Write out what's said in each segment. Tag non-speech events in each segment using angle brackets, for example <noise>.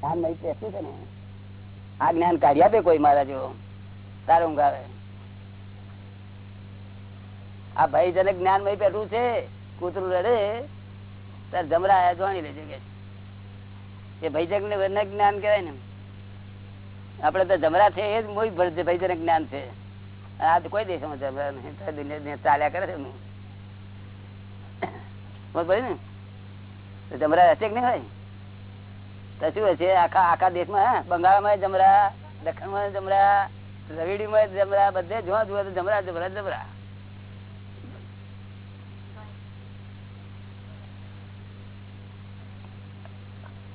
જ્ઞાન નહીં બેસતું છે ને? આ જ્ઞાન કાઢી આપે કોઈ મારા જો તારું ઊંઘ આ જેને જ્ઞાન મય બેઠું છે, કૂતરું રડે, તાર જમરા આયા જોણી લેજે કે. એ ભયજનક ને જ્ઞાન કહેવાય ને. આપડે તો જમરા છે, એ જ મોઈ ભયજનક જ્ઞાન છે. આ કોઈ દેશમાં જમરા નહીં દુનિયા ચાલ્યા કરે છે <coughs> ને? જમરા હશે કે નહીં હોય? તો શું હશે આખા આખા દેશમાં બંગાળમાં જમરા, દક્ષિણમાં જમરા, રવિડીમાં જમરા, બધે જોવા જુએ તો જમરા જમરા જમરા.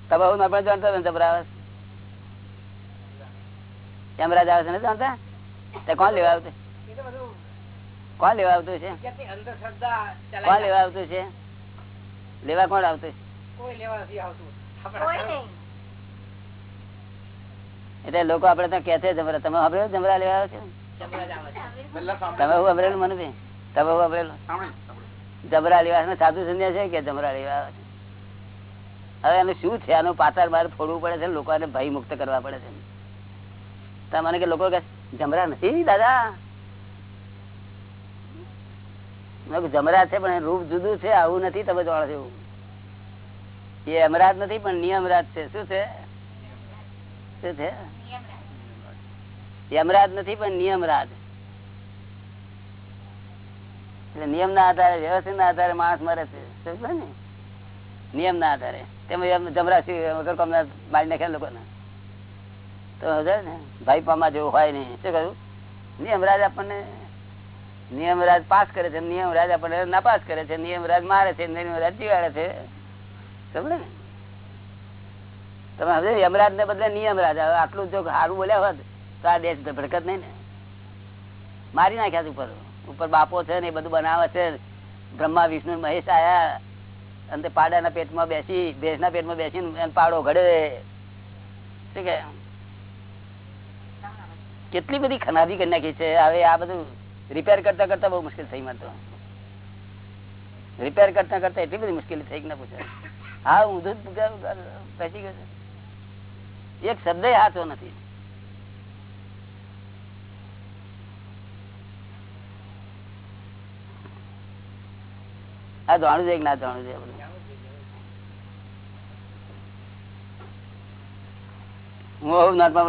તમે હું આપણે છે? ને જાણતા? તે કોણ લેવા આવતું? કોણ લેવા આવતું છે? કોણ લેવા આવતું છે? લેવા કોણ આવતું છે? નહીં એટલે લોકો આપડે તો કે છે જમરા. તમે સાંભળ્યું જમરા લેવા આવ્યો છે? તમે હું અમરેલું મને તમે હું અમરેલું જમરા લેવા સાધુ સંધ્યા છે કે જમરા લેવા આવે છે? હવે એનું શું છે? આનું પાતાળ બહાર ફોડવું પડે છે ને? લોકોને ભય મુક્ત કરવા પડે છે તમને મને કે લોકો કે જમરા નથી દાદા? જમરા છે પણ રૂપ જુદું છે આવું નથી તમે જાણો છો એવું. એ અમરાજ નથી, પણ નિયમરાજ છે. શું છે? શું છે? યમરાજ નથી, પણ નિયમરાજ એટલે નિયમ ના આધારે વ્યવસ્થિત ના આધારે માણસ મરે છે. ને? નિયમ ના આધારે. તેમાં જમરાશી વગર કોમ મારી નાખ્યા લોકોને. તો હજાર ને? ભાઈ પામા જેવું હોય નહીં. શું કહ્યું? નિયમરાજ આપણને નિયમરાજ પાસ કરે છે. નિયમરાજ આપણને નાપાસ કરે છે. નિયમરાજ મારે છે. નિયમરાજ જીવાડે છે. સમજે? તમે હવે યમરાજ ને બદલે નિયમરાજ હવે આટલું જો સારું બોલ્યા હોત, તો આ દેશ ભડકત નહીં ને. મારી નાખ્યા ઉપર. ઉપર બાપો છે ને બધું બનાવે છે. બ્રહ્મા, વિષ્ણુ, મહેશ આયા. અને પાડાના પેટમાં બેસી, ભેંસના પેટમાં બેસીને પાડો ઘડે. શું કે? કેટલી બધી ખનાબી કરી નાખી છે. હવે આ બધું રિપેર કરતા કરતા બહુ મુશ્કેલ થઈ મને રિપેર કરતા કરતા એટલી બધી મુશ્કેલી થઈ ના પૂછે. હા જ બેસી ગયું. એક શબ્દ હાથો નથી.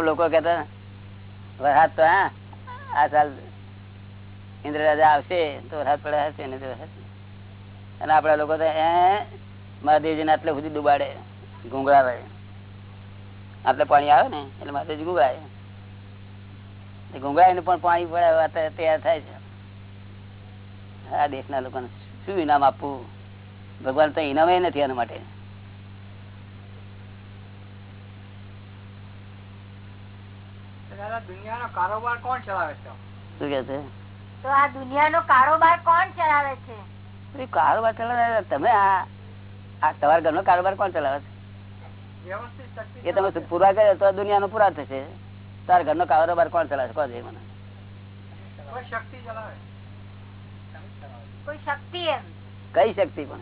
લોકો કેતા વરસાદ તો, હા, આ સાલ ઇન્દ્ર રાજા આવશે તો વરસાદ પડે હશે હશે. અને આપડા લોકો તો એ મહાદેવજી ને આટલે સુધી ડુબાડે ઘૂંઘળાવે આટલે પાણી આવે ને એટલે મહાદેવજી એ ને પણ પાણી પડે તૈયાર થાય છે. આ દેશના લોકોને શું ઇનામ આપવું? ભગવાન તો ઇનામ નથી એના માટે. દુનિયાનો કારોબાર કોણ ચલાવે છે? શું કે છે? તો આ દુનિયાનો કારોબાર કોણ ચલાવે છે? કારોબાર ચલાવે તમે આ આ તમારા ઘરનો કારોબાર કોણ ચલાવે છે? એ તમે પૂરા કર્યો તો દુનિયાનો પૂરા થશે. તારા ઘરનો કારોબાર કોણ ચલાવે છે? મને. કોઈ શક્તિ ચલાવે? કોઈ શક્તિ એમ. કઈ શક્તિ પણ?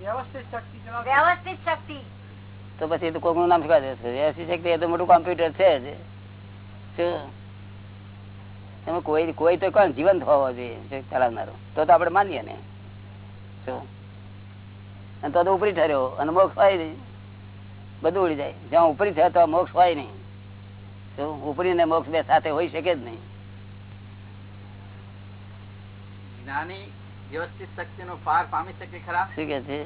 વ્યવસ્થિત શક્તિ ચલાવે વ્યવસ્થિત શક્તિ. તો પછી એ તો નામ વ્યવસ્થિત શક્તિ એ તો મોટું કોમ્પ્યુટર છે જ. શું? એમાં કોઈ કોઈ તો કોણ? જીવંત હોવો જોઈએ. ચલાવનારો? તો તો આપણે માનીએ ને. શું? અને તો તો ઉપરી ઠર્યો અને મોક્ષ હોય નહીં. બધું ઉડી જાય. જ્યાં ઉપરી થયો તો મોક્ષ હોય નહીં. શું ઉપરી ને મોક્ષ બે સાથે હોય શકે જ નહીં. જ્ઞાની વ્યવસ્થિત શક્તિ નો પાર પામી શકે ખરા? શું કે છે?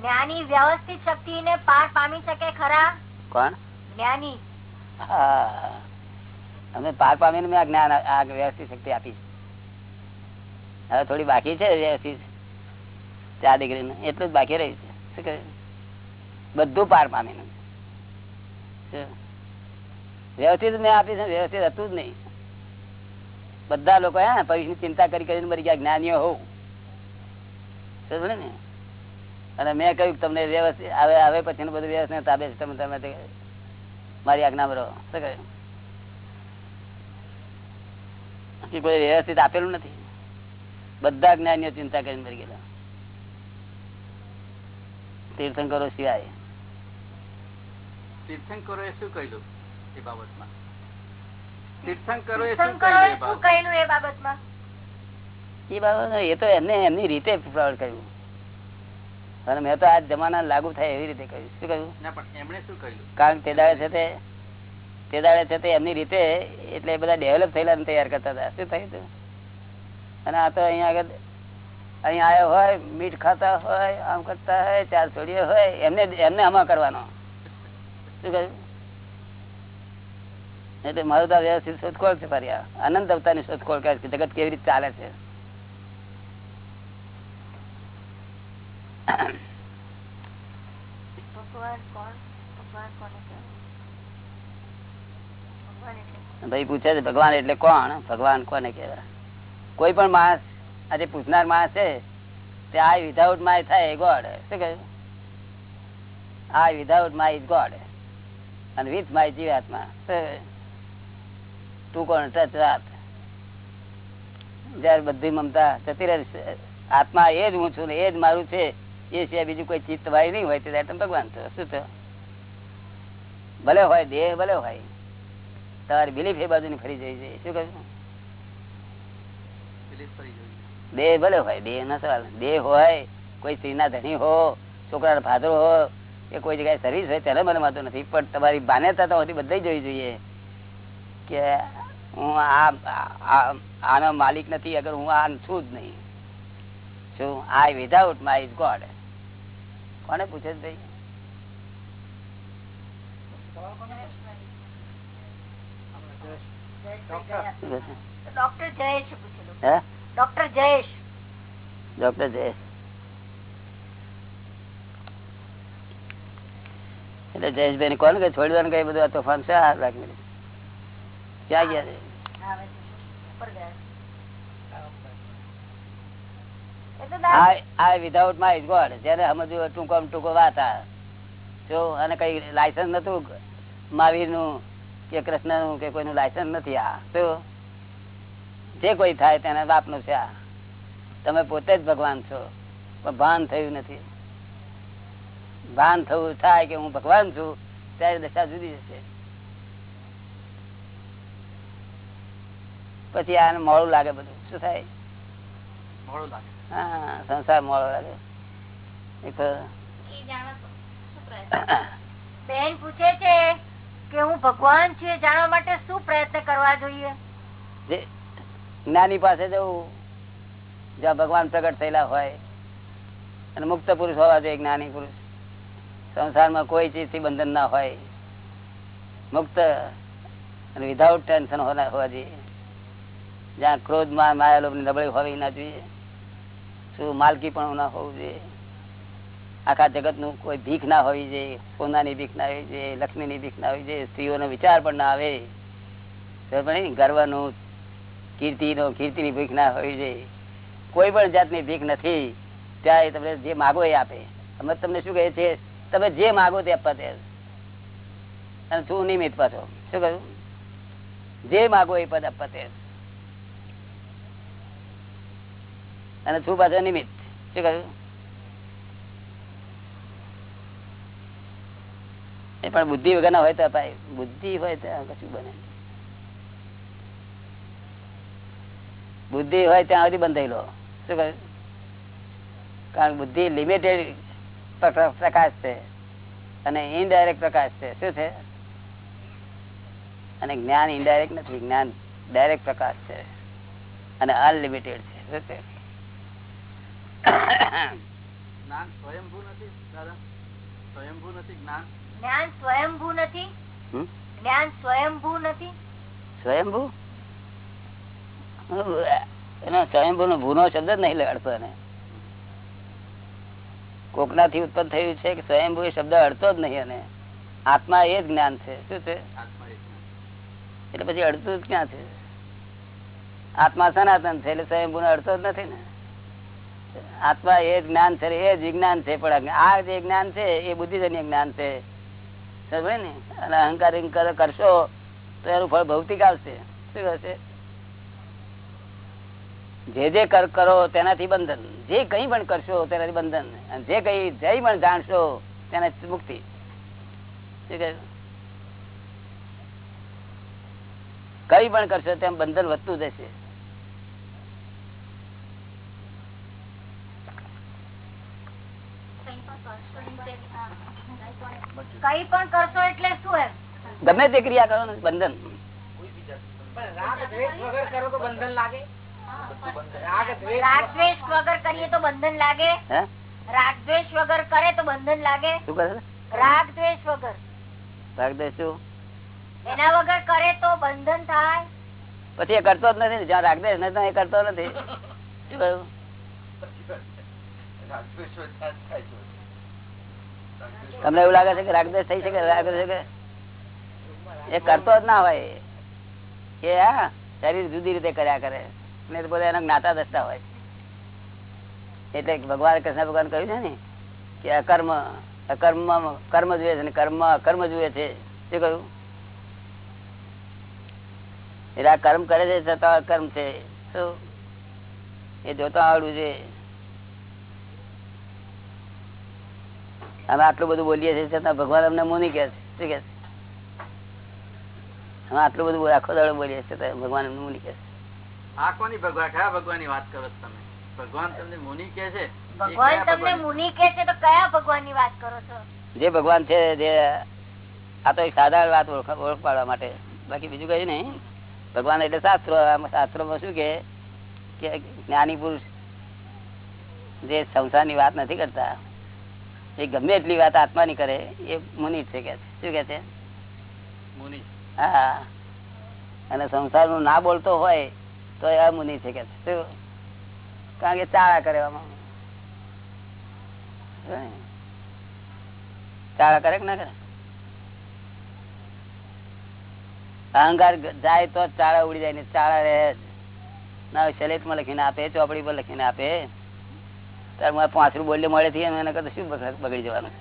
જ્ઞાની વ્યવસ્થિત શક્તિ ને પાર પામી શકે ખરા? કોણ? જ્ઞાની. હા. અમે પાર પામીને મેં આ જ્ઞાન આ- આ વ્યવસ્થિત શક્તિ આપી હવે થોડી બાકી છે વ્યવસ્થિત? ચાર ડિગ્રી એટલું જ બાકી રહ્યું છે. શું કહે? બધું પાર પામીને? વ્યવસ્થિત મેં આપી છે, વ્યવસ્થિત હતું જ નહીં. બધા લોકો હે ભવિષ્યની ચિંતા કરી કરીને મરી ગયા, જ્ઞાનીઓ હોવ સમજે ને? અને મેં કહ્યું તમને વ્યવસ્થિત, હવે હવે પછીનું બધું વ્યવસ્થિત તાબે છે તમે તમે મારી આજ્ઞામાં રહો. શું કહ્યું કોઈ વ્યવસ્થિત આપેલું નથી. બધા જ્ઞાનીઓ ચિંતા કરીને મરી ગયેલા. તીર્થંકરો સિવાય. તીર્થંકરોએ શું કહ્યું એ બાબતમાં? તીર્થંકરોએ શું તીર્થંકરોએ કહ્યું એ શું બાબત? એ બાબતમાં? એ બાબત એ તો એમને એમની રીતે પ્રવર્ત કર્યું. અને મેં તો આ જમાના લાગુ થાય એવી રીતે કહ્યું. શું કહ્યું? એમણે શું કહ્યું? કારણ તે દાડે છે તે તે દાડે છે તે એમની રીતે એટલે બધા ડેવલપ થયેલા તૈયાર કરતા હતા. શું થયું હતું અને આ તો અહીંયા આગળ અહીંયા આવ્યો હોય મીઠ ખાતા હોય આમ કરતા હોય ચાર છોડીએ હોય એમને એમને આમાં કરવાનો. શું કહ્યું? એટલે મારું તો વ્યવસ્થિત શોધખોળ છે ફરી અનંત અવતારની શોધખોળ કરે છે જગત કેવી રીતે ચાલે છે. ભાઈ પૂછે છે ભગવાન એટલે કોણ? ભગવાન કોને કહેવાય? કોઈ પણ માણસ આજે પૂછનાર માણસ છે તે આ વિધાઉટ માય થાય ગોડ શું કહ્યું આ વિધાઉટ માય ઇઝ ગોડ અને વિથ માય જીવાત્મા તું કોણ ટચ રાત. જયારે બધી મમતા જતી રહે આત્મા એ જ હું છું ને એ જ મારું છે, એ સિવાય બીજું કોઈ ચિત્ત વાય નહીં હોય ત્યારે તમે ભગવાન છો. શું થયો? ભલે હોય, દેહ ભલે હોય, તમારી બિલીફ એ બાજુ ફરી જઈ છે. શું કહ્યું ફરી દેહ ભલે હોય દેહ ના સવાલ. દેહ હોય કોઈ સ્ત્રીના ધણી હો છોકરાના ફાધર હો કે કોઈ જગ્યાએ સર્વિસ હોય ત્યારે મને વાંધો નથી. પણ તમારી માન્યતા તો હોતી બધા જોવી જોઈએ કે હું આ આનો માલિક નથી અગર હું આ છું જ નહીં. શું I without my is god કોને પૂછે છે ભાઈ? ડોક્ટર જયેશ પૂછેલું હે? ડોક્ટર જયેશ. ડોક્ટર જયેશ. એટલે જયેશભાઈ કોણ કે છોડી દેવાનું કઈ બધું આ તોફાન છે? હાર રાખી ક્યાં ગયા છે? વિધાઉટ માય ગોડ જેને સમજ્યું ટૂંકો ટૂંકો વાત આ. જો અને કઈ લાયસન્સ નતું? મહાવીરનું કે કૃષ્ણનું કે કોઈનું લાયસન્સ નથી આ. તો જે કોઈ થાય તેના બાપનું છે આ. તમે પોતે જ ભગવાન છો પણ ભાન થયું નથી. ભાન થવું થાય કે હું ભગવાન છું ત્યારે દશા જુદી જશે પછી આને મોડું લાગે બધું. શું થાય? મોડું લાગે. હા સંસાર મોડો લાગે. એક તો બેન પૂછે છે કે હું ભગવાન છું જાણવા માટે શું પ્રયત્ન કરવા જોઈએ? જ્ઞાની પાસે જવું, જ્યાં ભગવાન પ્રગટ થયેલા હોય અને મુક્ત પુરુષ હોવા જોઈએ, જ્ઞાની પુરુષ. સંસારમાં કોઈ ચીજથી બંધન ના હોય. મુક્ત અને વિધાઉટ ટેન્શન હોવા જોઈએ. જ્યાં ક્રોધમાં માયા લોભની નબળી હોવી ના જોઈએ. શું માલકી પણ ના હોવું જોઈએ. આખા જગતનું કોઈ ભીખ ના હોવી જોઈએ, સોનાની ભીખ ના હોવી જોઈએ, લક્ષ્મીની ભીખ ના હોવી જોઈએ, સ્ત્રીઓનો વિચાર પણ ના આવે. ખબર પડી નો કીર્તિ ની ભીખ ના હોવી જોઈએ. કોઈ પણ જાતની ભીખ નથી, ત્યાં તમને જે માગો એ આપે. અમે તમને શું કહે છે તમે જે માગો તે આપવા તૈયાર અને શું નિમિત્ત પાછો. શું કહ્યું? જે માગો એ પદ આપવા તૈયાર અને શું પાછો નિમિત્ત. શું કહ્યું? એ પણ બુદ્ધિ વગર ના હોય તો અપાય. બુદ્ધિ હોય તો કશું બને બુદ્ધિ હોય ત્યાં સુધી બંધાયેલો. શું કહ્યું કારણ બુદ્ધિ લિમિટેડ પ્રકાશ છે. અને ઇનડાયરેક્ટ પ્રકાશ છે. શું છે? અને જ્ઞાન ઇનડાયરેક્ટ નથી. જ્ઞાન ડાયરેક્ટ પ્રકાશ છે. અને અનલિમિટેડ છે. શું છે? જ્ઞાન સ્વયંભૂ નથી દાદા. સ્વયંભૂ નથી જ્ઞાન. જ્ઞાન સ્વયંભૂ નથી. જ્ઞાન સ્વયંભૂ નથી. સ્વયંભૂ? એનો સ્વયંભૂ નો ભૂનો શબ્દ જ નહીં એને. કોકનાથી ઉત્પન્ન થયું છે કે સ્વયંભૂ એ શબ્દ અડતો જ નહીં અને આત્મા એ જ જ્ઞાન છે. શું છે. એટલે પછી અડતું જ ક્યાં છે? આત્મા સનાતન છે એટલે સ્વયંભૂ અડતો જ નથી ને. આત્મા એ જ્ઞાન છે એ જ વિજ્ઞાન છે પણ આ જે જ્ઞાન છે એ બુદ્ધિજન્ય જ્ઞાન છે. સમજે ને? અને અહંકાર કરશો તો એનું ફળ ભૌતિક આવશે. શું થશે જે જે કરો તેનાથી બંધન. જે કઈ પણ કરશો તેનાથી બંધન. અને જે કઈ જય પણ જાણશો તેને મુક્તિ. કઈ પણ કરશો તેમ બંધન વધતું જશે. એટલે શું ગમે તે ક્રિયા કરો ને બંધન. બંધન લાગે. રાગ દ્વેષ રાગ દ્વેષ વગર કરીએ તો બંધન લાગે? હે? વગર કરે તો બંધન લાગે? શું કરે છે? વગર. ભાગ શું? એના વગર કરે તો બંધન થાય? પછી એ કરતો જ નથી જ્યાં રાખ નથી એ કરતો નથી. શું કહ્યું તમને એવું લાગે છે કે રાગદેશ થઈ શકે રાગદેશ શકે? એ કરતો જ ના હોય. કે હા શરીર જુદી રીતે કર્યા કરે. ને બધા એના જ્ઞાતા દસતા હોય. એટલે ભગવાન કૃષ્ણ ભગવાન કહ્યું છે ને કે અકર્મ અકર્મ, કર્મ જુએ છે કર્મ, અકર્મ જુએ છે. શું કહ્યું? એટલે આ કર્મ કરે છે છતાં અકર્મ છે. શું? એ જોતા આવડું છે. અમે આટલું બધું બોલીએ છીએ છતાં ભગવાન અમને મુની કે છે. શું કે છે? અમે આટલું બધું આખો દાડો બોલીએ છીએ ભગવાન અમને મુની કે છે. આ કોની ભગવાન? કયા ભગવાનની વાત કરો છો તમે? ભગવાન તમને મુનિ કે છે? ભગવાન તમને મુનિ કે છે તો કયા ભગવાનની વાત કરો છો? જે ભગવાન છે જે આ તો એક સાધારણ વાત ઓળખ ઓળખ પાડવા માટે. બાકી બીજું કઈ નહીં. ભગવાન એટલે શાસ્ત્રો. શાસ્ત્રોમાં શું કે કે જ્ઞાની પુરુષ જે સંસારની વાત નથી કરતા એ ગમે એટલી વાત આત્માની કરે એ મુનિ છે કે શું કે છે? મુનિ. હા. અને સંસારનું ના બોલતો હોય તો એ મુનિ છે કે કારણ કે ચાળા કરે ચાળા કરે કે ના કરે? અહંકાર જાય તો ચાળા ઉડી જાય ને ચાળા રહે ના શલેટમાં લખીને આપે ચોપડી પર લખીને આપે. ત્યારે મારે પાંચરું બોલ્ય, મળે થી એને કરતા શું બગડી જવાનું?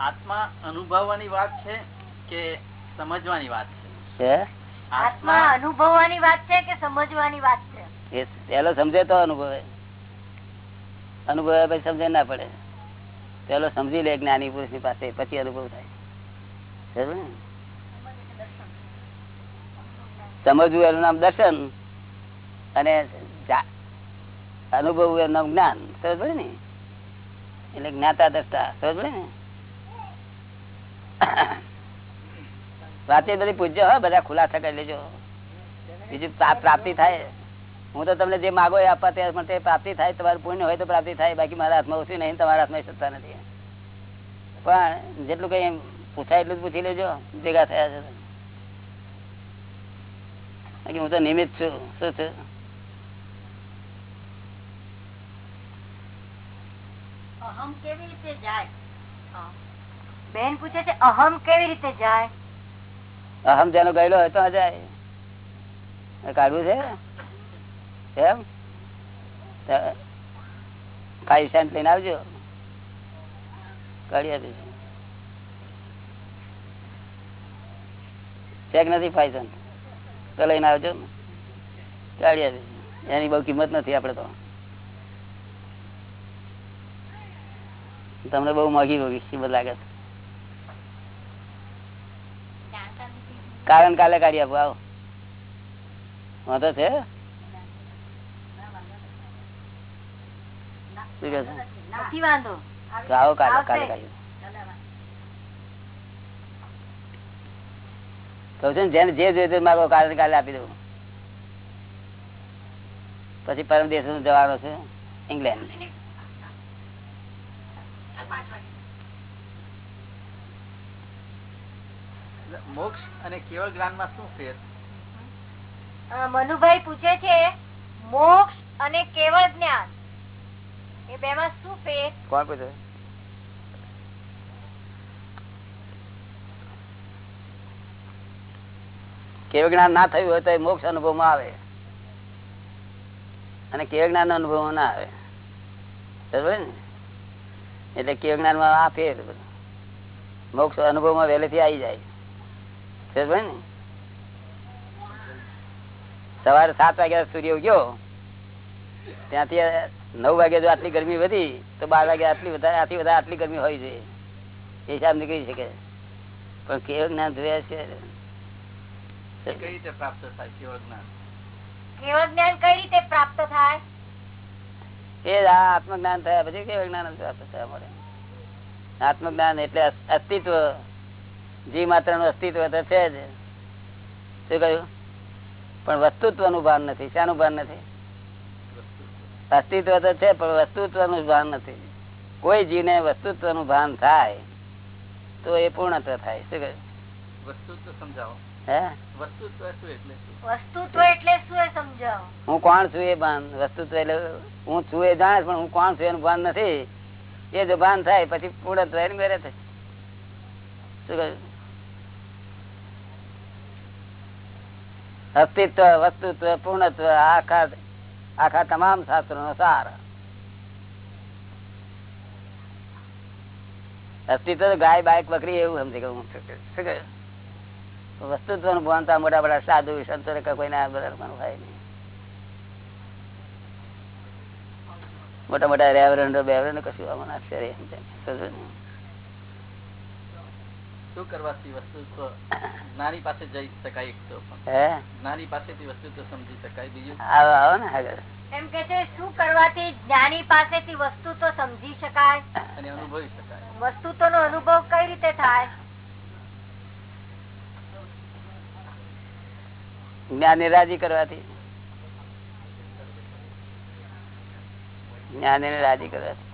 આત્મા અનુભવવાની વાત છે કે સમજવાની વાત છે. આત્મા અનુભવવાની વાત છે કે સમજવાની વાત છે? એ પેલો સમજે તો અનુભવે. અનુભવે પછી સમજે ના પડે. પેલો સમજી લે જ્ઞાની પુરુષની પાસે પછી અનુભવ થાય. સમજવું એનું નામ દર્શન અને અનુભવવું એનું નામ જ્ઞાન. સમજ પડે ને? એટલે જ્ઞાતા દ્રષ્ટા. સમજ પડે ને? વાતે બધી પૂછજો, હા, બધા ખુલાસા કરી લેજો. બીજું પ્રાપ્તિ થાય. હું તો તમને જે માગો એ આપવા તે પ્રાપ્તિ થાય. તમારું પુણ્ય હોય તો પ્રાપ્તિ થાય. બાકી મારા હાથમાં ઓછું નહીં, તમારા હાથમાં સત્તા નથી. પણ જેટલું કઈ પૂછાય એટલું જ પૂછી લેજો. ભેગા થયા છે બાકી હું તો નિમિત્ત છું. શું છું અહમ કેવી રીતે જાય? બેન પૂછે છે, અહમ કેવી રીતે જાય? અહમ જેનો ગયેલો હોય તો જાય. કાઢવું છે? એમ? ફાઈવ સેન્ટ લઈને આવજો. કાઢી આપીશું. ચેક નથી ફાઈવ સેન્ટ તો લઈને આવજો. કાઢી આપીશું. એની બહુ કિંમત નથી આપડે તો. તમને બહુ મોંઘી મોઘી કિંમત લાગે છે. કારણ કાલે કાઢી આપો આવો. વાંધો છે? આવો કાલે કાલે કાઢી. કહું છું જેને જે જોયું મારો કારણ કાલે કાલે આપી દઉં પછી પરમ દેશ જવાનો છે ઇંગ્લેન્ડ મોક્ષ અને કેવળ જ્ઞાનમાં શું ફેર? મનુભાઈ પૂછે છે મોક્ષ અને કેવળ જ્ઞાન. એ બે માં શું ફેર? કોણ પૂછે? કેવ જ્ઞાન ના થયું હોય તો એ મોક્ષ અનુભવમાં આવે. અને કેવ જ્ઞાન અનુભવ ના આવે. બરોબર ને? એટલે કેવ જ્ઞાનમાં આ ફેર. બધું. મોક્ષ અનુભવમાં વહેલેથી આવી જાય. બરોબર ને. સવારે સાત વાગ્યા સૂર્ય ઉગ્યો. ત્યાંથી નવ વાગે જો આટલી ગરમી વધી તો બાર વાગે આટલી વધારે આથી વધારે આટલી ગરમી હોય છે. એ હિસાબ નીકળી શકે. પણ કેવું જ્ઞાન જોયા છે? કઈ રીતે પ્રાપ્ત થાય? કેવળ જ્ઞાન? કેવળ જ્ઞાન કઈ રીતે પ્રાપ્ત થાય? એ આ આત્મજ્ઞાન થયા પછી કેવું જ્ઞાન પ્રાપ્ત થયા મળે? આત્મજ્ઞાન એટલે અસ્તિત્વ. જી માત્રનું અસ્તિત્વ તો છે જ. શું કહ્યું? પણ વસ્તુત્વનું ભાન નથી. શાનું ભાન નથી? અસ્તિત્વ તો છે પણ વસ્તુત્વનું ભાન નથી. કોઈ જીને વસ્તુત્વનું ભાન થાય તો એ પૂર્ણત્વ થાય. શું કહ્યું? વસ્તુત્વ સમજાવો. હે? વસ્તુત્વ શું એટલે શું? વસ્તુત્વ એટલે શું એ સમજાવો? હું કોણ છું એ ભાન? વસ્તુત્વ એટલે હું છું એ જાણે પણ હું કોણ છું એનું ભાન નથી. એ જો ભાન થાય પછી પૂર્ણત્વ એની મેરે થાય. શું કહ્યું? અસ્તિત્વ, વસ્તુત્વ, પૂર્ણત્વ, આખા આખા તમામ શાસ્ત્રો નો સાર. અસ્તિત્વ ગાય, બાઈક, બકરી એવું સમજી ગયું વસ્તુત્વનું ભણતા મોટા મોટા સાધુ, સંતો કોઈને હોય નહીં. મોટા મોટા રેવરન્ડો બેવરન્ડો કશું આવવાના ને? શું કરવાથી વસ્તુત્વ નાની પાસે જઈ શકાય એક તો નાની પાસેથી વસ્તુત્વ સમજી શકાય બીજું? આવો આવો ને આગળ. એમ કે છે શું કરવાથી જ્ઞાની પાસેથી વસ્તુ તો સમજી શકાય? અને અનુભવી શકાય. વસ્તુત્વ નો અનુભવ કઈ રીતે થાય? જ્ઞાની રાજી કરવાથી. જ્ઞાની રાજી કરવાથી.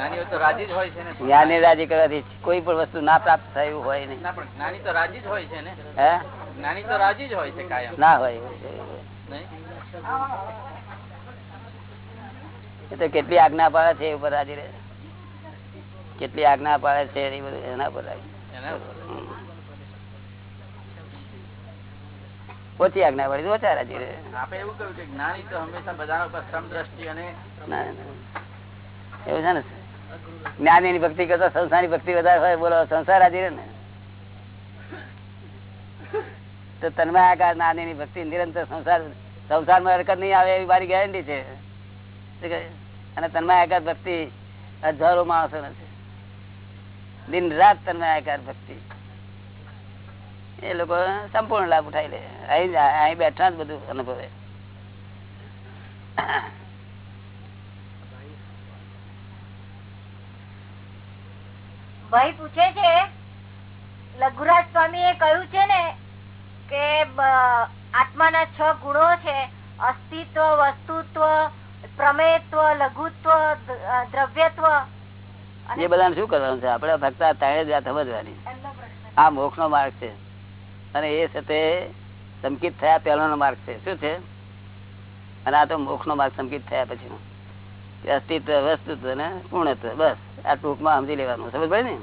જ્ઞાનીઓ તો રાજી જ હોય છે ને જ્ઞાની રાજી કરવાથી કોઈ પણ વસ્તુ ના પ્રાપ્ત થયું હોય નહીં. ના પણ જ્ઞાની તો રાજી જ હોય છે ને? હે? જ્ઞાની તો રાજી જ હોય છે કાયમ. ના હોય એ તો કેટલી આજ્ઞા પાડે છે એ ઉપર રાજી રહે. કેટલી આજ્ઞા પાડે છે એ બધું એના પર. ઓછી આજ્ઞા પાડી ઓછા રાજી રહે. આપણે એવું કહ્યું કે જ્ઞાની તો હંમેશા બધાના ઉપર સમદ્રષ્ટિ અને. એવું છે ને? જ્ઞાની ની ભક્તિ કરતા સંસારની ભક્તિ વધારે હોય, બોલો, સંસાર રાજી ને. તો તન્મય આકાર નાની ની ભક્તિ નિરંતર સંસાર, સંસારમાં હરકત નહીં આવે એવી મારી ગેરંટી છે. અને તન્મય આકાર ભક્તિ હજારો માણસો નથી દિન રાત તન્મય આકાર ભક્તિ. એ લોકો સંપૂર્ણ લાભ ઉઠાઈ લે. અહીં બેઠા જ બધું અનુભવે. ભાઈ પૂછે છે લઘુરાજ સ્વામી એ કહ્યું છે ને કે આત્માના છ ગુણો છે અસ્તિત્વ વસ્તુત્વ પ્રમેયત્વ લઘુત્વ દ્રવ્યત્વ. એ બધાને શું કરવાનું છે? આપડે ફક્ત ત્રણે જ સમજવાની. આ મોક્ષ નો માર્ગ છે. અને એ સાથે સંકિત થયા પહેલાનો માર્ગ છે. શું છે? અને આ તો મોક્ષ નો માર્ગ સંકિત થયા પછીનો કે અસ્તિત્વ વસ્તુત્વ ને પૂર્ણત્વ, બસ. આ ટૂંકમાં સમજી લેવાનું સમજ ભાઈ ને?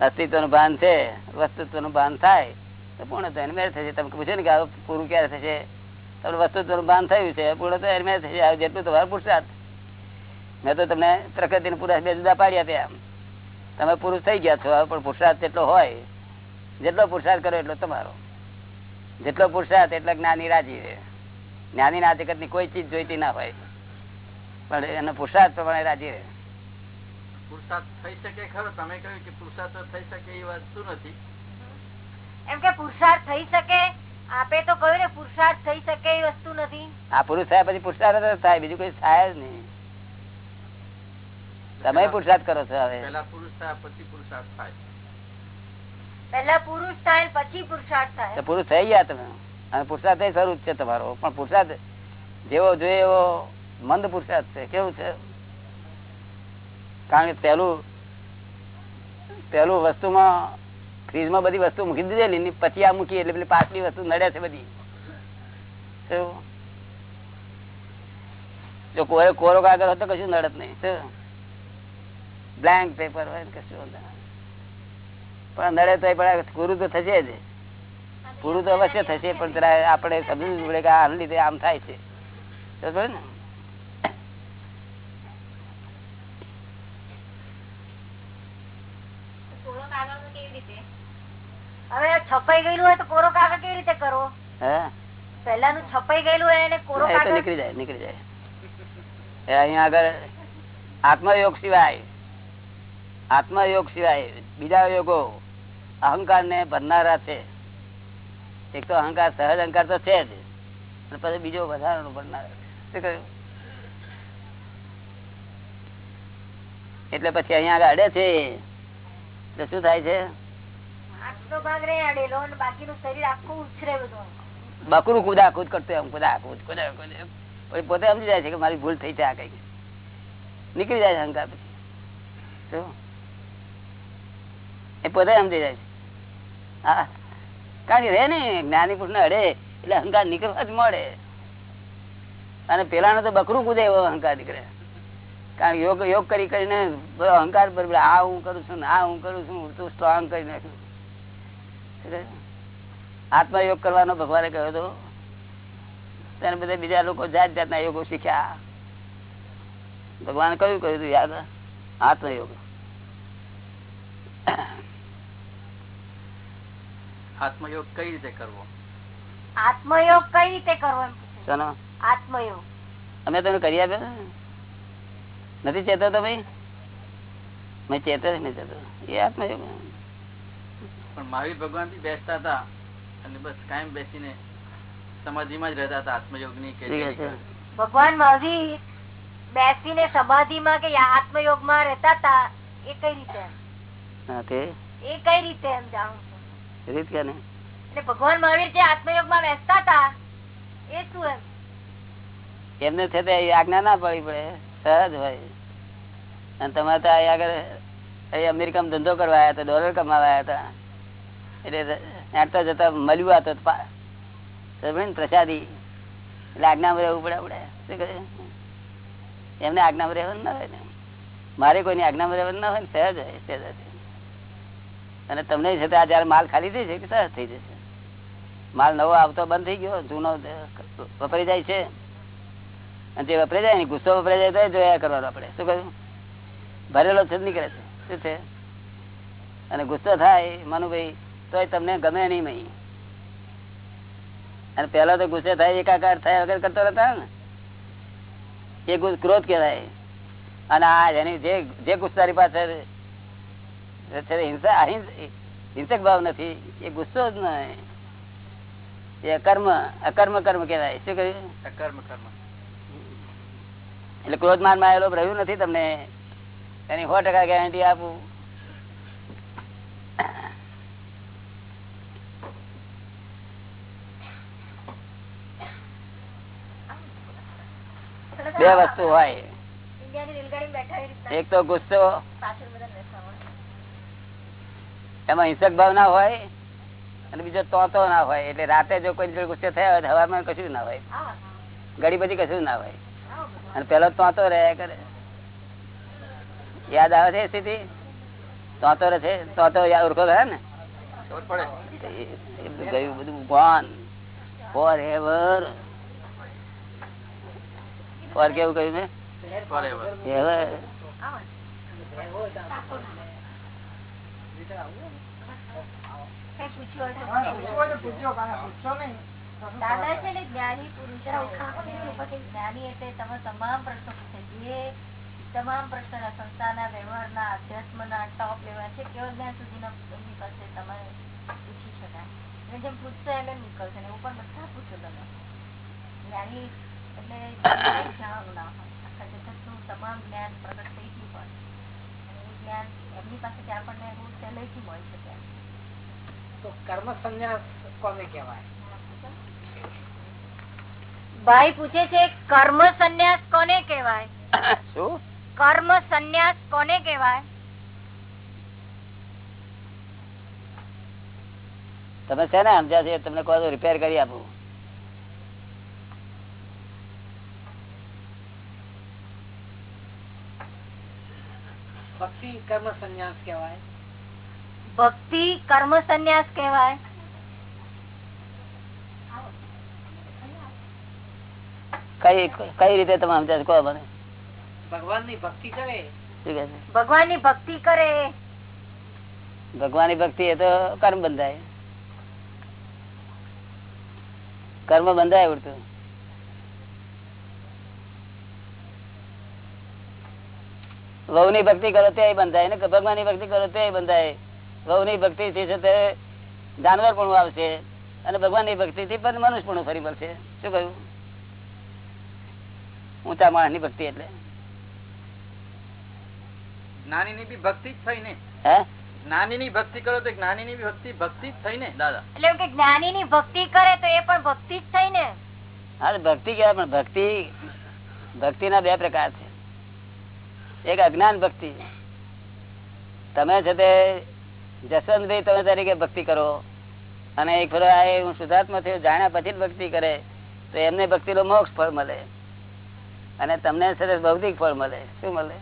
અસ્તિત્વનું ભાન છે વસ્તુત્વનું ભાન થાય, તો પૂર્ણત્વ એને મેળ થશે. તમે પૂછે ને કે પૂરું ક્યારે થશે? તમને વસ્તુત્વનું ભાન થયું છે, પૂર્ણત્વ એને મેળ થશે. જેટલું તમારે પુરુષાર્થ. મેં તો તમને પ્રકૃતિ પુરુષ બે જુદા પાડી આપ્યા તમે પુરુષ થઈ ગયા છો, પણ પુરુષાર્થ જેટલો હોય, જેટલો પુરુષાર્થ કરો એટલો તમારો. જેટલો પુરુષાર્થ, એટલો જ્ઞાની રાજી રહે. જ્ઞાની ની કોઈ ચીજ જોઈતી ના હોય. પણ એનો પુરુષાર્થ પ્રમાણે રાજી રહે. પુરુષાર્થ થઈ શકે ખરો. તમે કહ્યું કે પુરુષાર્થ થઈ શકે એ વસ્તુ નથી? એમ કે પુરુષાર્થ થઈ શકે આપે તો કહ્યું ને પુરુષાર્થ થઈ શકે એ વસ્તુ નથી. આ પુરુષ થાય પછી પુરુષાર્થ થાય બીજું કઈ થાય જ નહીં. તમે પુરુષાર્થ કરો છો હવે. પેલા પુરુષ થાય પછી પુરુષાર્થ થાય. પહેલા પુરુષ થાય પછી પુરુષાર્થ થાય. પુરુષ થઈ ગયા તમે. અને પુરુષાર્થ શરૂ છે તમારો. પણ પુરુષાર્થ જેવો જોઈએ એવો મંદ પુરુષાર્થ છે. કેવું છે? કારણ કે પેલું પેલું વસ્તુમાં ફ્રીજમાં બધી વસ્તુ મૂકી દીધેલી ને પછી આ મૂકી એટલે પેલી પાછલી વસ્તુ નડે છે બધી. જો કોઈ કોરો કાગળ હોય તો કશું નડત નહીં. બ્લેન્ક પેપર હોય કશું પણ નડે તો પણ પૂરું તો થશે જ. પૂરું તો અવશ્ય થશે, પણ જરા આપણે સમજવું પડે કે આ લીધે આમ થાય છે. ને? હવે છપાઈ ગયેલું હોય તો કોરો કાગળ કેવી રીતે કરો પહેલાનું છપાઈ ગયેલું હોય એને કોરો કાગળ નીકળી જાય નીકળી જાય. અહીંયા આગળ આત્મયોગ સિવાય આત્મયોગ સિવાય બીજા યોગો અહંકાર ને ભરનારા છે. એક તો અહંકાર સહજ અહંકાર તો છે જ અને પછી બીજો વધારાનો ભરનારા એટલે પછી અહીંયા આગળ અડે છે. એટલે શું થાય છે? બકરું કુદા કુદ કરતો એમ, કુદા કુદ, કુદા પોતે સમજી જાય છે કે મારી ભૂલ થઈ છે આ કઈ નીકળી જાય છે અહંકાર પછી. એ પોતે સમજી જાય છે. કારણ કે રે ને, જ્ઞાની પુરુષ ને અડે એટલે અહંકાર નીકળવા જ મળે. અને પેલાનો તો બકરું કૂદે એવો અહંકાર નીકળે. કારણ યોગ યોગ કરી કરીને અહંકાર પર આ હું કરું છું આ હું કરું છું તું સ્ટ્રોંગ કરી નાખ્યું. આત્મયોગ કરવાનો ભગવાને કહ્યો હતો તેને બધા બીજા લોકો જાત જાતના યોગો શીખ્યા. ભગવાન કયું કહ્યું હતું યાદ? આત્મયોગ. આત્મયોગ કઈ રીતે કરવો? આત્મયોગ કઈ રીતે કરવો એમ પૂછે? આત્મયોગ. અમે તમે કરી આપ્યો નથી ચેતો તો ભાઈ? મેં ચેતો નથી ચેતો એ આત્મયોગ. પણ મહાવીર ભગવાનથી બેસતા હતા અને બસ કાયમ બેસીને સમાધિમાં જ રહેતા હતા આત્મયોગની ભગવાન મહાવીર બેસીને સમાધિમાં કે આત્મયોગમાં રહેતા હતા એ કઈ રીતે એ કઈ રીતે એમ જાણું રીત કે એટલે ભગવાન મહાવીર જે આત્મયોગમાં બેસતા હતા એ શું એમ? એમને છે તે આજ્ઞા ના પડી પડે સહજ હોય અને તમારે તો આગળ અમેરિકામાં ધંધો કરવા આવ્યા હતા ડોલર કમાવા આવ્યા હતા. એટલે નાટતા જતા મળ્યું આ સમજ્યો પ્રસાદી. એટલે આજ્ઞામાં રહેવું પડે આપડે શું કહે એમને આજ્ઞામાં રહેવાનું ના હોય ને. મારે કોઈની આજ્ઞામાં રહેવાનું ના હોય ને, સહેજ હોય, સહેજ અને તમને છે આ જયારે માલ ખાલી થઈ કે સહજ થઈ જશે. માલ નવો આવતો બંધ થઈ ગયો, જૂનો વપરાઈ જાય છે. અને જે વપરાઈ જાય ને, ગુસ્સો વપરાઈ જાય તો જોયા કરવાનો આપણે. શું કહ્યું? ભરેલો છે નીકળે છે. શું છે? અને ગુસ્સો થાય, મનુભાઈ તોય તમને ગમે નહીં મહી. અને પેલા તો ગુસ્સે થાય એકાકાર થાય વગર કરતો હતા ને. એ ક્રોધ કહેવાય. અને આ એની જે જે ગુસ્સારી પાસે હિંસા હિંસક ભાવ નથી એ ગુસ્સો જ નહીં. એ અકર્મ અકર્મ કર્મ કહેવાય. શું કહ્યું? કર્મ કર્મ. એટલે ક્રોધ માનમાં આવેલો રહ્યું નથી તમને. એની સો ટકા ગેરંટી આપું. બે વસ્તુ હોય. એક તો ગુસ્સો. એમાં હિંસક ભાવ ના હોય અને બીજો તોતો ના હોય. એટલે રાતે જો કોઈ ગુસ્સે થયા હોય હવામાં કશું ના હોય. ઘડી બધી કશું ના હોય. અને પેલો તોતો રહ્યા કરે. યાદ આવે છે સ્થિતિ? તોતો રહે છે? તોતો યાદ ઓળખો ખરા ને? ખબર પડે. એ એ બધું ગયું બધું ભગવાન ફોર એવર ફોર કેવું કહ્યું મેં? દાદા છે ને જ્ઞાની પુરુષ જ્ઞાની એટલે તમે તમામ પ્રશ્નો પૂછે. જે તમામ પ્રશ્નના સંસ્થાના વ્યવહારના અધ્યાત્મના ટોપ લેવા છે કેવો જ્ઞાન સુધીના એમની પાસે તમારે પૂછી શકાય. જેમ પૂછશો એમ એમ નીકળશે. ને એવું પણ બધા પૂછો તમે. જ્ઞાની કર્મ સંન્યાસ કોને કહેવાય? ભાઈ પૂછે છે કર્મ સંન્યાસ કોને કહેવાય? શું? કર્મ સંન્યાસ કોને કહેવાય? તમે છે ને સમજ્યા છે તમને કહો તો રિપેર કરી આપું. ભક્તિ કર્મ સંન્યાસ કહેવાય. ભક્તિ કર્મ સંન્યાસ કહેવાય. કઈ કઈ રીતે તમે સમજ્યા છો? કહો મને ભગવાનની ભક્તિ કરે. ભગવાનની ભક્તિ કરે. ભગવાનની ભક્તિ એ તો કર્મ બંધાય. કર્મ બંધાય ઉડતું. વહુ ની ભક્તિ કરો તે બંધાય ને ભગવાનની ભક્તિ કરો તે બંધાય. વહુ ની ભક્તિ થી છે તે જાનવર પણ આવશે અને ભગવાનની ભક્તિ થી પણ મનુષ્ય પણ ફરી મળશે. શું કહ્યું? ઊંચા માણસની ભક્તિ એટલે. જ્ઞાની ની બી ભક્તિ જ થઈ ને. હે? જ્ઞાની ની ભક્તિ કરો તો જ્ઞાની ની ભક્તિ ભક્તિ જ થઈ ને દાદા. એટલે કે જ્ઞાની ની ભક્તિ કરે તો એ પણ ભક્તિ જ થઈ ને. હા ભક્તિ કહેવાય પણ ભક્તિ ભક્તિ ના બે પ્રકાર છે. એક અજ્ઞાન ભક્તિ. તમે છે તે જસવંતભાઈ તમે તરીકે ભક્તિ કરો. અને એક ફરો આ હું શુદ્ધાત્મા થયો, જાણ્યા પછી જ ભક્તિ કરે, તો એમને ભક્તિ નો મોક્ષ ફળ મળે. અને તમને સરસ ભૌતિક ફળ મળે. શું મળે?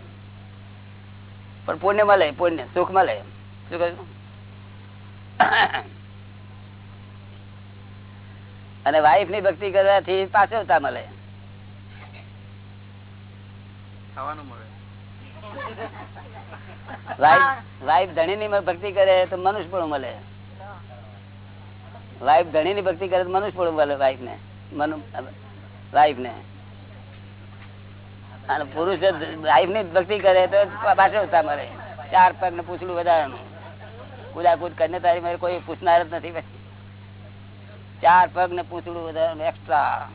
પણ પુણ્ય મળે, પુણ્ય, સુખ મળે. શું કહ્યું? અને વાઈફની ભક્તિ કરવાથી પાછળતા મળે. ખાવાનું મળે. વાઈફ ધણી ની ભક્તિ કરે તો મનુષ્ય પણ મળે. વાઈફ ધણી ની ભક્તિ કરે તો મનુષ્ય પણ મળે વાઈફ ને. વાઈફ ને. અને પુરુષ વાઈફની ભક્તિ કરે તો પાછળતા મળે. ચાર પગ ને પૂછડું વધારાનું કુદાકુદ કરીને તારી મારે કોઈ પૂછનાર જ નથી પછી ચાર પગ ને પૂછડું વધારાનું એક્સ્ટ્રા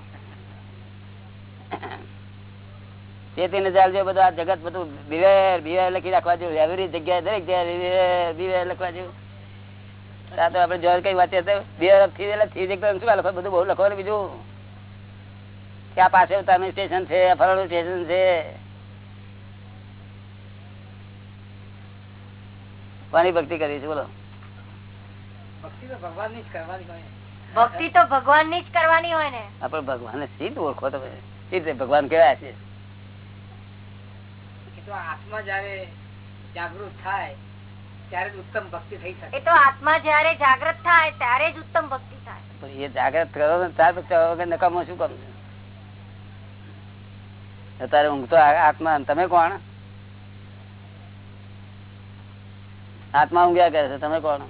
ચેતીને ચાલજો બધું આ જગત બધું બિવેર બિવેર લખી રાખવા જેવું એવરી જગ્યાએ દરેક જગ્યાએ બિવેર બિવેર લખવા જેવું. આ તો આપડે જોર કઈ વાંચે તો બિવેરથી એટલે થી જગ્યા શું લખવા બધું બહુ લખવાનું બીજું? ત્યાં પાસે સ્ટેશન છે ફલાણું સ્ટેશન છે. કોની ભક્તિ કરી છે બોલો. ભક્તિ તો ભગવાનની જ કરવાની હોય. ભક્તિ તો ભગવાનની જ કરવાની હોય ને. આપડે ભગવાન સીધ ઓળખો તમે? સીધે ભગવાન કેવા છે? એ તો આત્મા જયારે જાગૃત થાય ત્યારે જ ઉત્તમ ભક્તિ થઈ શકે. એ તો આત્મા જયારે જાગૃત થાય ત્યારે જ ઉત્તમ ભક્તિ થાય. પણ એ જાગ્રત કરો ને ત્યાર પછી નકામો શું કરું અત્યારે ઊંઘ તો આત્મા તમે કોણ? આત્મા ઊંઘ્યા કરે છે તમે કોણ?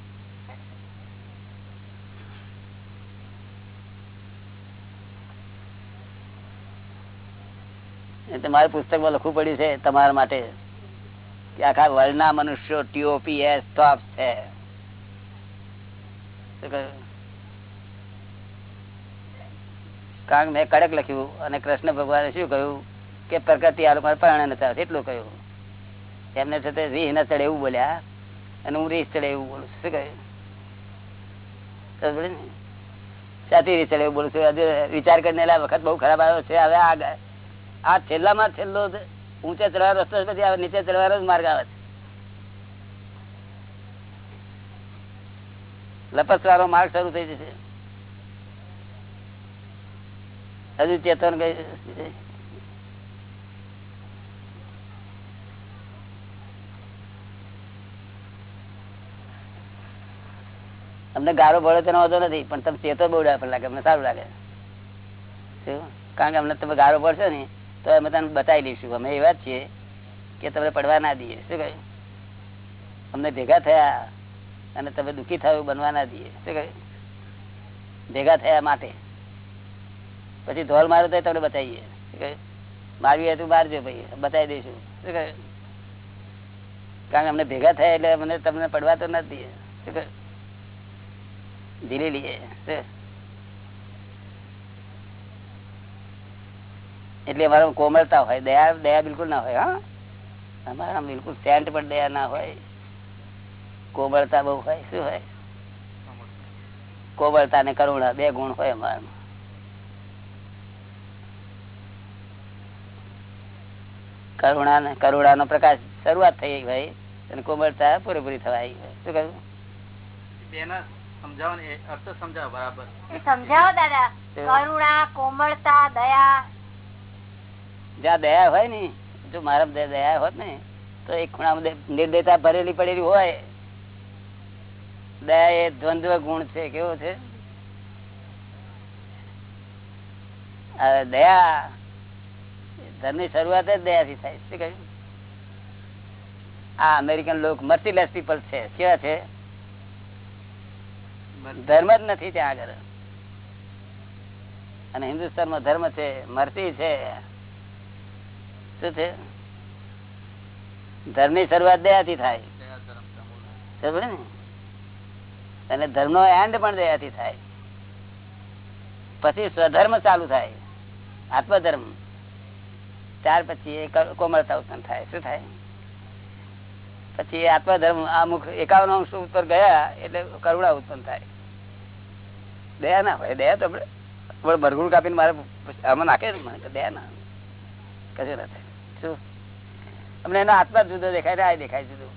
મારે પુસ્તકમાં લખવું પડ્યું છે તમારા માટે કે આખા વર્લ્ડના મનુષ્યો ટીઓપીએસ ટોપ છે. કારણ મેં કડક લખ્યું અને કૃષ્ણ ભગવાને શું કહ્યું કે પ્રકૃતિ આ લોકો પરણે નથી એટલું કહ્યું. એમને છતાં રીહ ના ચડે એવું બોલ્યા અને હું રીહ ચડે એવું બોલું છું. શું કહ્યું? સાચી રીત ચડે એવું બોલું છું. વિચાર કરીને વખત બહુ ખરાબ આવ્યો છે. હવે આ ગ- આ છેલ્લામાં છેલ્લો ઊંચા ચડવાનો રસ્તો પછી નીચે ચડવાનો જ માર્ગ આવે છે. લપસવાનો માર્ગ શરૂ થઈ જશે. હજુ ચેતન કઈ અમને ગારો ભળે તેનો વાંધો નથી, પણ તમે ચેતો બહુ લાગે, અમને સારું લાગે? કારણ કે અમને તમે ગારો પડશે ને તો અમે તમને બતાવી દઈશું અમે એવા છીએ કે તમે પડવા ના દઈએ. શું કહ્યું? અમને ભેગા થયા અને તમે દુઃખી થયું બનવા ના દઈએ. શું કહ્યું? ભેગા થયા માટે. પછી ધોલ મારો તો તમને બતાવીએ. શું કહ્યું? મારવી હોય તો મારજો ભાઈ. બતાવી દઈશું. શું કહ્યું? કારણ કે અમને ભેગા થયા એટલે અમને તમને પડવા તો નથી શું કહ્યું? ધીરે લઈએ શું? એટલે અમારા કોમળતા હોય દયા દયા બિલકુલ ના હોય હા. અમારા બિલકુલ સેન્ટ પણ દયા ના હોય. કોમળતા બહુ હોય શું હોય? કોમળતા ને કરુણા બે ગુણ હોય અમારામાં. કરુણા ને કરુણા નો પ્રકાશ શરૂઆત થઈ ભાઈ અને કોમળતા પૂરેપૂરી થવા આવી હોય શું કહ્યું? બેના સમજાવો ને અર્થ સમજાવો બરાબર. સમજાવો દાદા. કરુણા કોમળતા દયા. જ્યાં દયા હોય ને, જો મારા દયા હોત ને, તો એક ખૂણામાં નિર્દયતા ભરેલી પડેલી હોય. દયા એ દ્વંદ્વ ગુણ છે, કેવો છે? દયા, ધર્મની શરૂઆત જ દયાથી થાય શું કહ્યું? આ અમેરિકન લોકો મર્સીલેસ પીપલ છે, કેવા છે? ધર્મ જ નથી ત્યાં આગળ. અને હિન્દુસ્તાનમાં ધર્મ છે, મરસી છે. શું છે? ધર્મની શરૂઆત દયાથી થાય. અને ધર્મ નો એન્ડ પણ દયાથી થાય. પછી સ્વધર્મ ચાલુ થાય. આત્મધર્મ. ત્યાર પછી કોમળતા ઉત્પન્ન થાય. શું થાય? પછી આત્મધર્મ અમુક એકાવન અંશ ઉપર ગયા એટલે કરુણા ઉત્પન્ન થાય. દયા ના હોય. દયા તો આપણે આપણે કાપીને મારે આમાં નાખે દયા ના કશું ના થાય. શું અમને એનો આત્મા જુદો દેખાય છે આ દેખાય જુદો.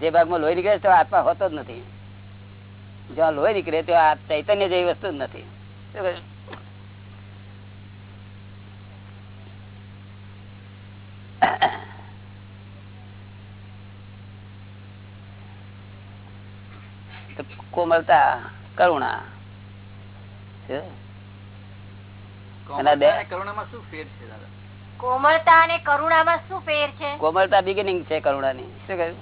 જે ભાગમાં લોહી નીકળે તો આત્મા હોતો જ નથી. જ્યાં લોહી નીકળે તો આ ચૈતન્ય જેવી વસ્તુ જ નથી. શું કરુણા. કોમળતા અને કરુણામાં શું ફેર છે કોમળતા શું ફેર છે? કોમળતા બિગિનિંગ છે કરુણાની. શું કહ્યું?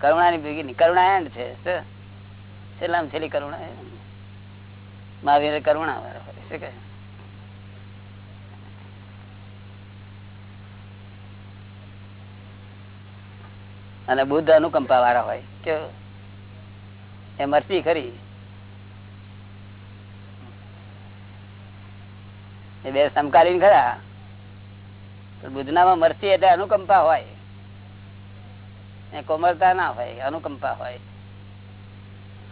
કરુણાની બિગિનિંગ કરુણા એન્ડ છે શું? છેલ્લામાં છેલ્લી કરુણા મહાવીર કરુણા હોય. શું કહે અને બુદ્ધ અનુકંપા વાળા હોય. કે એ મરતી ખરી. બે સમકાલીન ખરા. બુધનામાં મરસી એટલે અનુકંપા હોય. એ કોમળતા ના હોય, અનુકંપા હોય.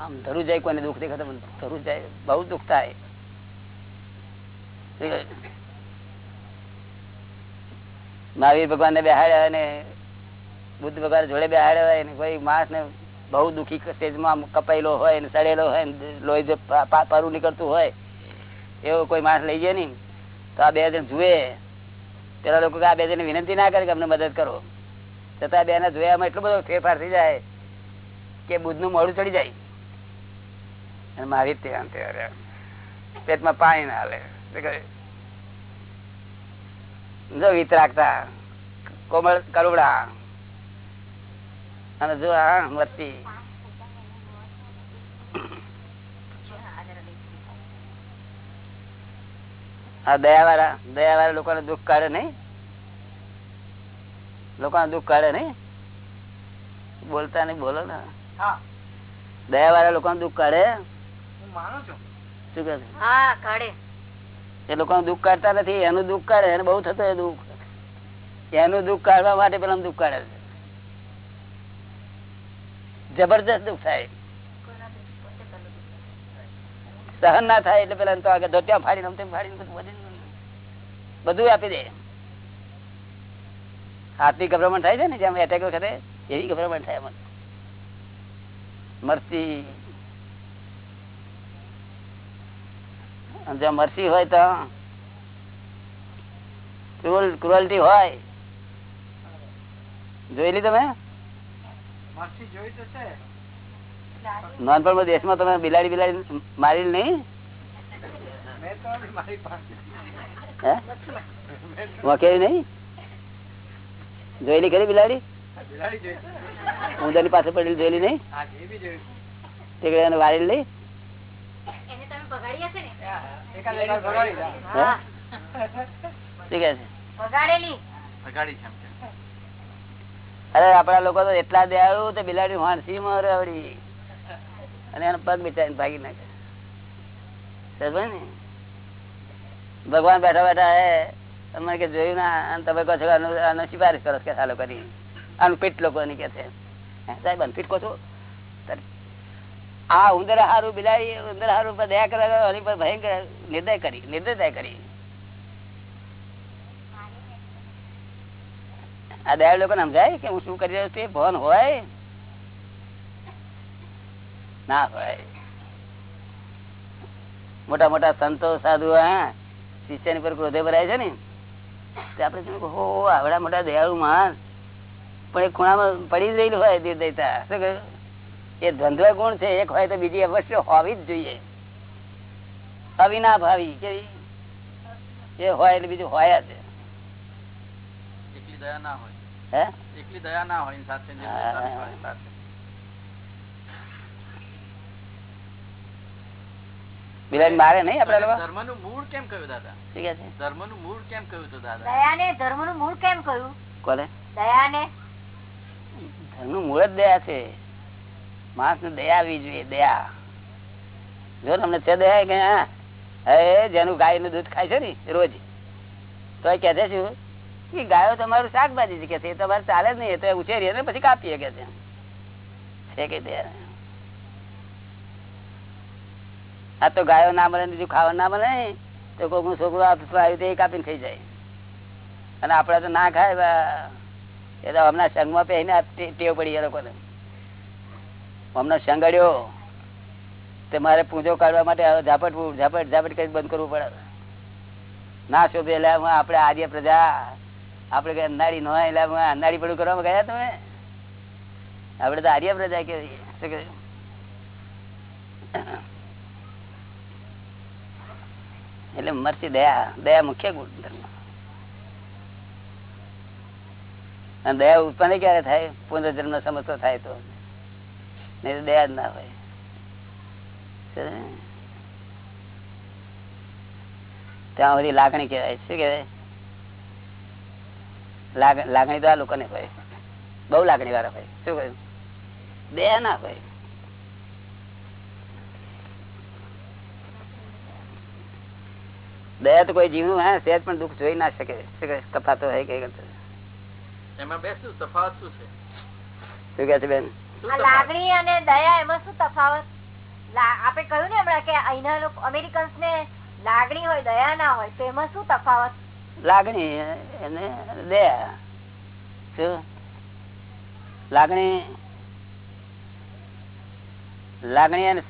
આમ ધરું જાય કોઈને દુઃખ દેખાતો ધરું જાય, બહુ દુઃખ થાય. મહાવીર ભગવાન ને બેહાડ્યા અને બુદ્ધ ભગવાન જોડે બેહાડ્યા હોય ને કોઈ માણસ ને બહુ દુઃખી સ્ટેજમાં કપાયેલો હોય ને સડેલો હોય લોહી પારું નીકળતું હોય, એવો કોઈ માણસ લઈ જાય નહીં. તો આ બે જણ જુએ. પેલા લોકો આ બે જણ વિનંતી ના કરે કે અમને મદદ કરો. છતાં બે ને જોયામાં એટલો બધો ફેરફાર થઈ જાય કે બુદ્ધનું મોડું ચડી જાય. મારી જ તે પેટમાં પાણી ના હાલે. જો કહે? રાખતા, કોમળ કરોડા અને જો આ વસ્તી આ દયા વાળા દયા વાળા લોકોને દુઃખ કાઢે નહીં? લોકોને દુઃખ કાઢે નહીં? બોલતા નહીં બોલો ને. દયા વાળા લોકોને દુઃખ કાઢે? શું એ લોકો દુઃખ કાઢતા નથી એનું દુઃખ કાઢે એને બહુ થતો એ દુઃખ. એનું દુઃખ કાઢવા માટે પેલા દુઃખ કાઢે છે. જબરજસ્ત દુઃખ થાય. સહન ના થાય એટલે પેલા તો આગળ ધોતિયા ફાડીને આમ ફાડીને બધું બધું આપી દે. હાથની ગભરામણ થાય છે ને જેમ એટેક વખતે એવી ગભરામણ થાય મને મરસી. જો મરસી હોય તો ક્રુઅલ્ટી હોય. જોયેલી જોઈ લી તમે? નાનપણમાં દેશમાં તમે બિલાડી બિલાડી મારી નહીં વખેરી નહીં? જોયેલી ખરી બિલાડી. ઉંદરની પાસે પડેલી જોયેલી નહીં? એને વારેલી. અરે આપડા લોકો તો એટલા દયાળુ તો બિલાડી વાંસી માં રવડી અને એનો પગ બિચારી ભાગી નાખે. ને? ભગવાન બેઠા બેઠા હે તમે કે જોયું ના તમે કહો છો આનું સિફારિશ કરો કે સાલો કરી. આનું પીઠ લોકો ની કે છે. સાહેબ, આનું કહો છો? આ ઉંદર હારું બિલાડી ઉંદર હારું પર દયા કરે, એની પર ભયંકર નિર્દય કરી નિર્દયતા કરી. આ દયા લોકો સમજાય કે હું શું કરી રહ્યો છું? ભવન હોય? ના હોય. મોટા મોટા સંતો સાધુ હા? શિષ્યની પર ક્રોધે ભરાય છે ને? તે આપણે હો આવડા મોટા દયાળુ માણસ. પણ એ ખૂણામાં પડી જ રહેલું હોય નિર્દયતા શું કહ્યું? એ દ્વંદ્વ ગુણ છે? એક હોય તો બીજી અવશ્ય હોવી જ જોઈએ. અવિના ભાવી કેવી એ હોય એટલે બીજું હોય જ. એકલી દયા ના હોય. હે? એકલી દયા ના હોય સાથે નિર્દયતા બી હોય સાથે. બિલાડી મારે નહીં આપડે ધર્મનું મૂળ કેમ કહ્યું દાદા? ધર્મનું મૂળ કેમ કહ્યું હતું દાદા? દયાને ધર્મનું મૂળ કેમ કહ્યું? કોને? દયાને. ધર્મનું મૂળ જ દયા છે. માણસ ને દયા આવી જોઈએ દયા. જો તમને તે દયા કે હા હવે જેનું ગાયનું દૂધ ખાય છે ને રોજ તો એ કે છે શું? કે ગાયો તમારું શાકભાજી છે કે છે તમારે ચાલે જ નહીં એ તો ઉછેરીએ ને પછી કાપીએ કે છે. છે કે દયા? આ તો ગાયો ના મળે બીજું ખાવા ના મળે તો કોકનું છોકરું આવ્યું કાપીને ખાઈ જાય. અને આપડે તો ના ખાય. એ તો હમણાં સંઘમાં પહેરીને ટેવ પડી ગયા લોકોને. હમણાં સંગડ્યો. તે મારે પૂજો કાઢવા માટે ઝાપટ ઝાપટ ઝાપટ કરી બંધ કરવું પડે. ના શોધે એટલે આપણે આર્ય પ્રજા. આપણે અંધારી નો એટલે અંધારી પડું કરવામાં ગયા તમે? આપણે તો આર્ય પ્રજા કે શું કહ્યું એટલે મરતી દયા દયા મુખ્ય ગુણધર્મ દયા ઉત્પન્ન ક્યારે થાય? પુનર્જન્મ સમજતો થાય તો. નહીં દયા જ ના હોય. ત્યાં બધી લાગણી કહેવાય. શું કહેવાય? લાગ- લાગણી તો આ લોકોને હોય. બહુ લાગણી વાળા હોય. શું કહ્યું? દયા ના હોય. દયા તો કોઈ જીવનું હે સહેજ પણ દુઃખ જોઈ ના શકે. કપાતો હોય કઈ કરતો. એમાં બે શું તફાવત શું છે? શું કે છે બેન? શું આ તફાવત? લાગણી અને દયા એમાં શું તફાવત? આપણે કહ્યું ને હમણાં કે અહીંના લોકો અમેરિકન્સ ને લાગણી હોય દયા ના હોય તો એમાં શું તફાવત? લાગણી અને દયા. શું? લાગણી લાગણી અને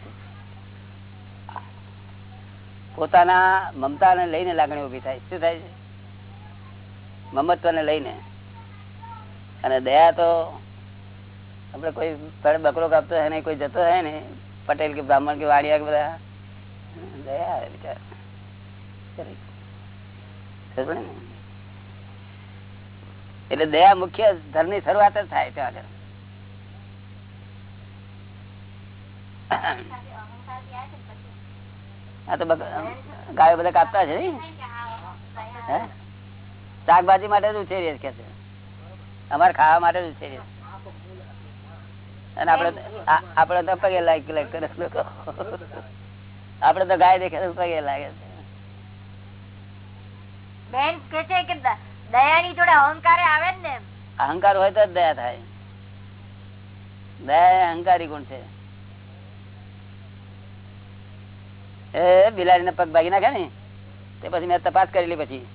પોતાના મમતા ને લઈને લાગણી ઊભી થાય. શું થાય છે? મમત્વ ને લઈને. અને દયા તો આપડે કોઈ બકરો કાપતો હોય ને કોઈ જતો હોય ને, પટેલ કે બ્રાહ્મણ કે વાણિયા કે બધા, દયા આવે બિચારા? એટલે દયા મુખ્ય ધર્મની શરૂઆત જ થાય ત્યાં આગળ. આ તો ગાયો બધા કાપતા છે શાકભાજી માટે જ ઉછેરીએ કે છે? અમારે ખાવા માટે જ ઉછેરીએ અને આપડે તો- આપડે તો પગે લાગ લાગ કરે લોકો. આપડે તો ગાય દેખે પગે લાગે છે. બેન કે છે કે દયાની જોડે અહંકાર આવે ને અહંકાર હોય તો જ દયા થાય. દયા અહંકારી ગુણ છે. એ બિલાડી ને પગ ભાગી નાખે ને, તે પછી મેં તપાસ કરેલી પછી.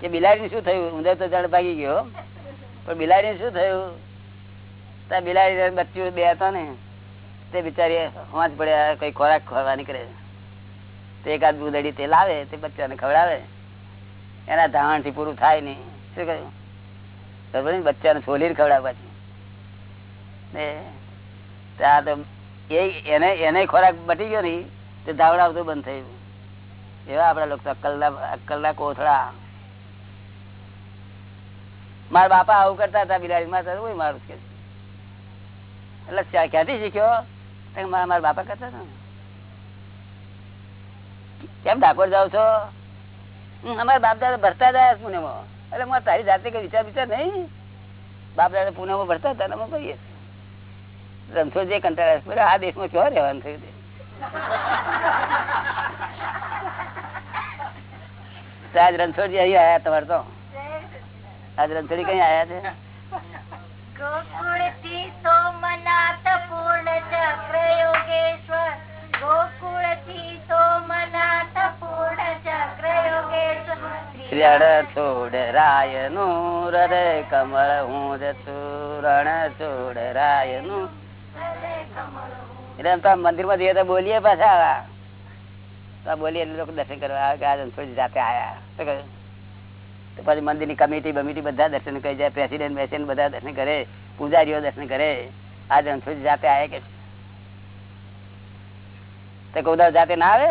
કે બિલાડી શું થયું? ઉંદર તો જળ ભાગી ગયો. પણ બિલાડી શું થયું? તો બિલાડી બચ્ચું બે હતા ને, તે બિચારી હોંચ પડ્યા, કઈ ખોરાક ખોરવા નીકળે. તે એકાદ દૂધડી તે લાવે, તે બચ્ચાને ખવડાવે. એના ધાવણથી પૂરું થાય નહીં. શું કહ્યું ખબર ને બચ્ચાને છોલીને ખવડાવે પછી. ત્યાં તો એને એને ખોરાક બટી ગયો ને તે ધાવડાવતું બંધ થયું એવા આપડા લોકો અક્કલના કોથળા. મારા બાપા આવું કરતા હતા બિલાડી માં હોય મારું કે એટલે ક્યાંથી શીખ્યો? મારા મારા બાપા કરતા હતા. કેમ ડાકોર જાવ છો? અમારા બાપ દાદા ભરતા હતા પુણેમાં. એટલે મારે તારી જાતે કઈ વિચાર વિચાર નહીં. બાપ દાદા પુણેમાં ભરતા હતા અમે ભરીએ રમશો જે કંટાળા આ દેશમાં ક્યાં રહેવાનું થયું આજ રણછોડી અહીં આયા તમારે તો? આજ રણછોડી કઈ આયા છે? છોડ રાયનું હૃદય કમળ હું છું. રણ છોડ રાયનું એટલે એમ તો મંદિરમાં જઈએ તો બોલીએ પાછા તો બોલીએ એટલે લોકો દર્શન કરવા આવ્યા કે જાતે આવ્યા શું કહ્યું તો પછી મંદિરની કમિટી બમિટી બધા દર્શન કરી જાય પ્રેસિડેન્ટ બેસીને બધા દર્શન કરે પૂજારીઓ દર્શન કરે. આ રણછોડજી જાતે આયા કે તો કોઈ જાતે ના આવે?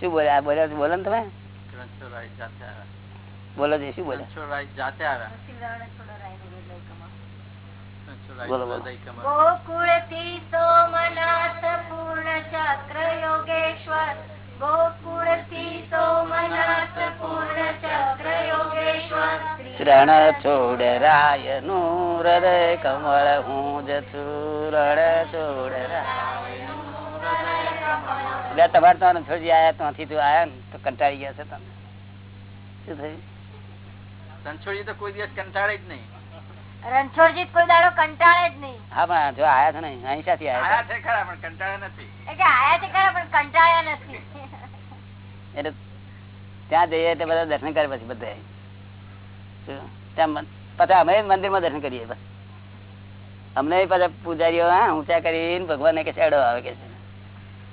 શું બોલે? બોલ્યા બોલો ને તમે. આવ્યા. બોલો છે શું બોલે? જાતે આવ્યા. ગોકુળથી સોમનાથ પૂર્ણ ચક્ર રાય કમળ હું જ છું. રણ તમારે તો છોડી આયા ત્યાંથી તું આયા ને તો કંટાળી ગયા છે તમે. શું થયું? સંછોડી તો કોઈ દિવસ કંટાળે જ નહીં. રણછોડજી કોઈ દાડો કંટાળે જ નહીં. હા પણ જો આયા છે ને અહીં સાથી આયા આયા છે. ખરા પણ કંટાળે નથી. એટલે આયા છે ખરા પણ કંટાળ્યા નથી. એટલે ત્યાં જઈએ તો બધા દર્શન કરે પછી બધા. ત્યાં પછી અમે મંદિરમાં દર્શન કરીએ બસ. અમને પાછા પૂજારીઓ હા ઊંચા કરીને ભગવાન કે શેડો આવે કે છે.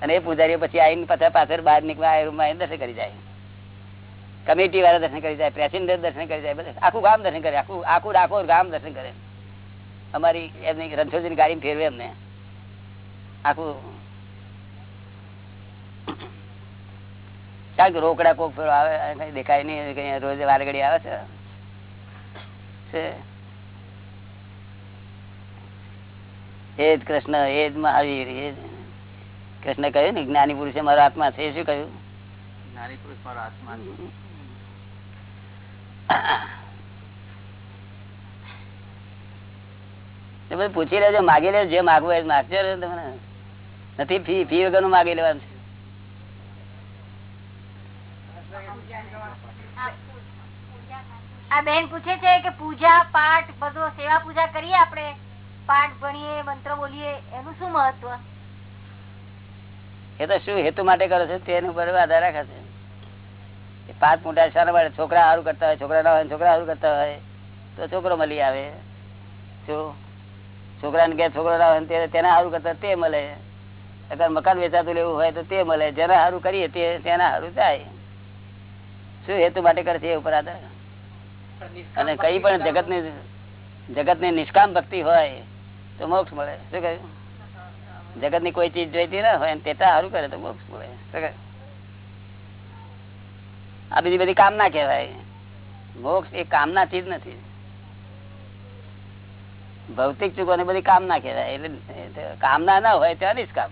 અને એ પૂજારીઓ પછી આવીને પાછા પાછળ બહાર નીકળવા રૂમમાં દર્શન કરી જાય. કમિટી વાળા દર્શન કરી જાય પેસેન્જર દર્શન કરી જાય, બધા. આખું ગામ દર્શન કરે, આખું આખું ડાકોર ગામ દર્શન કરે. અમારી એમની રણછોડજીની ગાડી ફેરવે અમને. આખું રોકડા કોક ફેરો આવે કઈ દેખાય નહીં, કઈ રોજ વારગડી આવે છે. છે. એ જ કૃષ્ણ એ જ મહાવીર એ કૃષ્ણ કહ્યું ને, જ્ઞાની પુરુષે મારો આત્મા છે, શું કહ્યું? જ્ઞાની પુરુષ મારો આત્મા પૂછી લેજો માગી લેજો જે માગવું એ માગજો તમને. નથી ફી ફી વગરનું માગી લેવાનું આ બેન પૂછે છે કે પૂજા પાઠ બધો સેવા પૂજા કરીએ આપણે? પાઠ ભણીએ મંત્ર બોલીએ એનું શું મહત્વ? એ તો શું હેતુ માટે કરો છો? તેનું ઉપર આધાર રાખે છે. પાંચ મોટા શાના માટે છોકરા સારું કરતા હોય, છોકરા ના હોય, છોકરા સારું કરતા હોય, તો છોકરો મળી આવે. જો છોકરાને કે છોકરો ના હોય તેના સારું કરતા તે મળે. અગર મકાન વેચાતું લેવું હોય તો તે મળે. જેના સારું કરીએ તે, તેના સારું થાય. શું હેતુ માટે કરે છે એ ઉપર આધાર? અને કઈ પણ જગતની જગતની નિષ્કામ ભક્તિ હોય તો મોક્ષ મળે. શું કહ્યું? જગતની કોઈ ચીજ જોઈતી ના હોય તેતા સારું કરે તો મોક્ષ મળે. શું કહ્યું? આ બીજી બધી કામના કહેવાય. મોક્ષ એ કામના ચીજ નથી. ભૌતિક ચૂકો ને બધી કામના કહેવાય. એટલે કામના ના હોય ત્યાં નિષ્કામ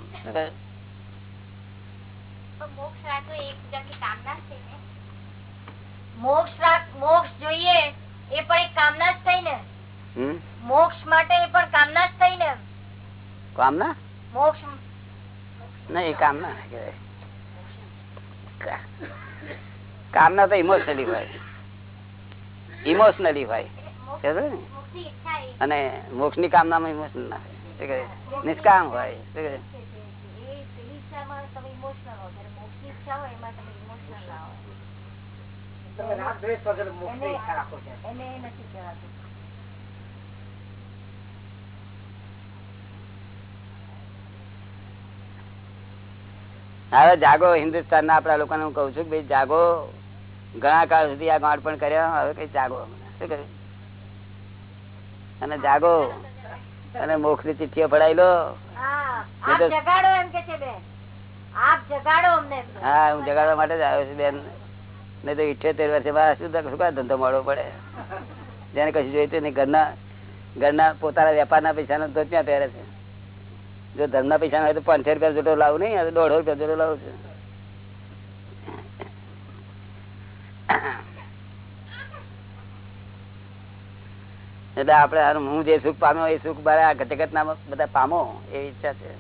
મોક્ષ જોઈએ એ પણ એક કામના જ થઈ ને. મોક્ષ માટે એ પણ કામના જ થઈ ને. કામના? મોક્ષ ના એ કામના કહેવાય. કામના તો ઇમોશનલી હોય. ઇમોશનલી હોય. ને? અને મોક્ષની કામનામાં ઇમોશનલ ના હોય. નિષ્કામ હોય. ના હવે જાગો હિન્દુસ્તાન ના આપડા લોકોને હું કઉ છું કે ભાઈ જાગો ઘણા કાળ સુધી આ ગાંઠ પણ કર્યા. હવે કઈ જાગો? શું કર્યું? અને જાગો. અને મોક્ષની ચિઠ્ઠીઓ ફડાઈ લો. હા. હા જગાડવા માટે જ આવ્યો છું બેન. નહીં તો ઇઠ્યોતેર વર્ષે મારા શું શું ધંધો મળવો પડે? જેને કશું જોઈતું નહીં. ઘરના ઘરના પોતાના વેપારના પૈસા તો ત્યાં પહેરે છે? જો ધર્મના પૈસા હોય તો પાંચસો રૂપિયા જોટો લાવું નહીં દોઢસો રૂપિયા જોટો લાવું છું. એટલે આપડે હું જે સુખ પામ્યો એ સુખ મારા જગત ના બધા પામો, એ ઈચ્છા છે.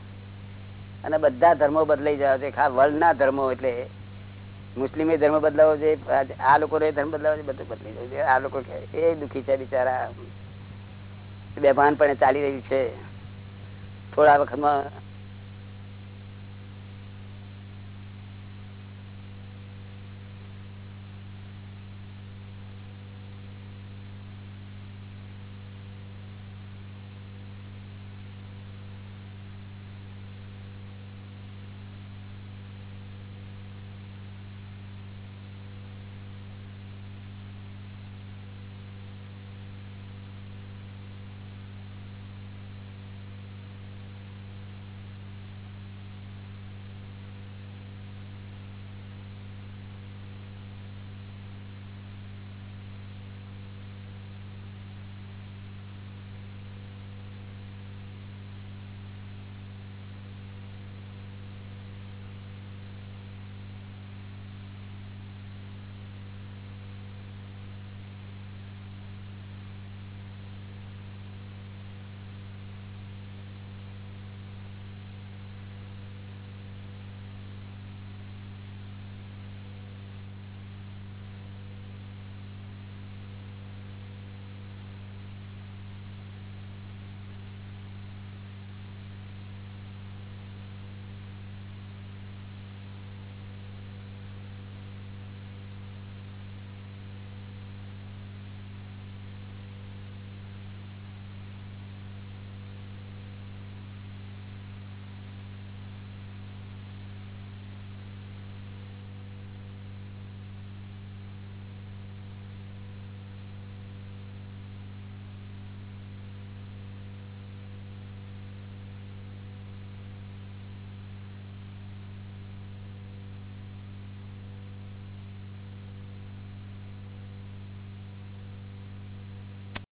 અને બધા ધર્મો બદલાઈ જાય છે. ખાસ વર્લ્ડ ધર્મો એટલે મુસ્લિમે ધર્મ બદલાવો છે આ લોકો ધર્મ બદલાવો છે, બધું બદલાઈ જાય છે. આ લોકો એ દુખી છે બિચારા. બેભાન પણ ચાલી રહ્યું છે. થોડા વખતમાં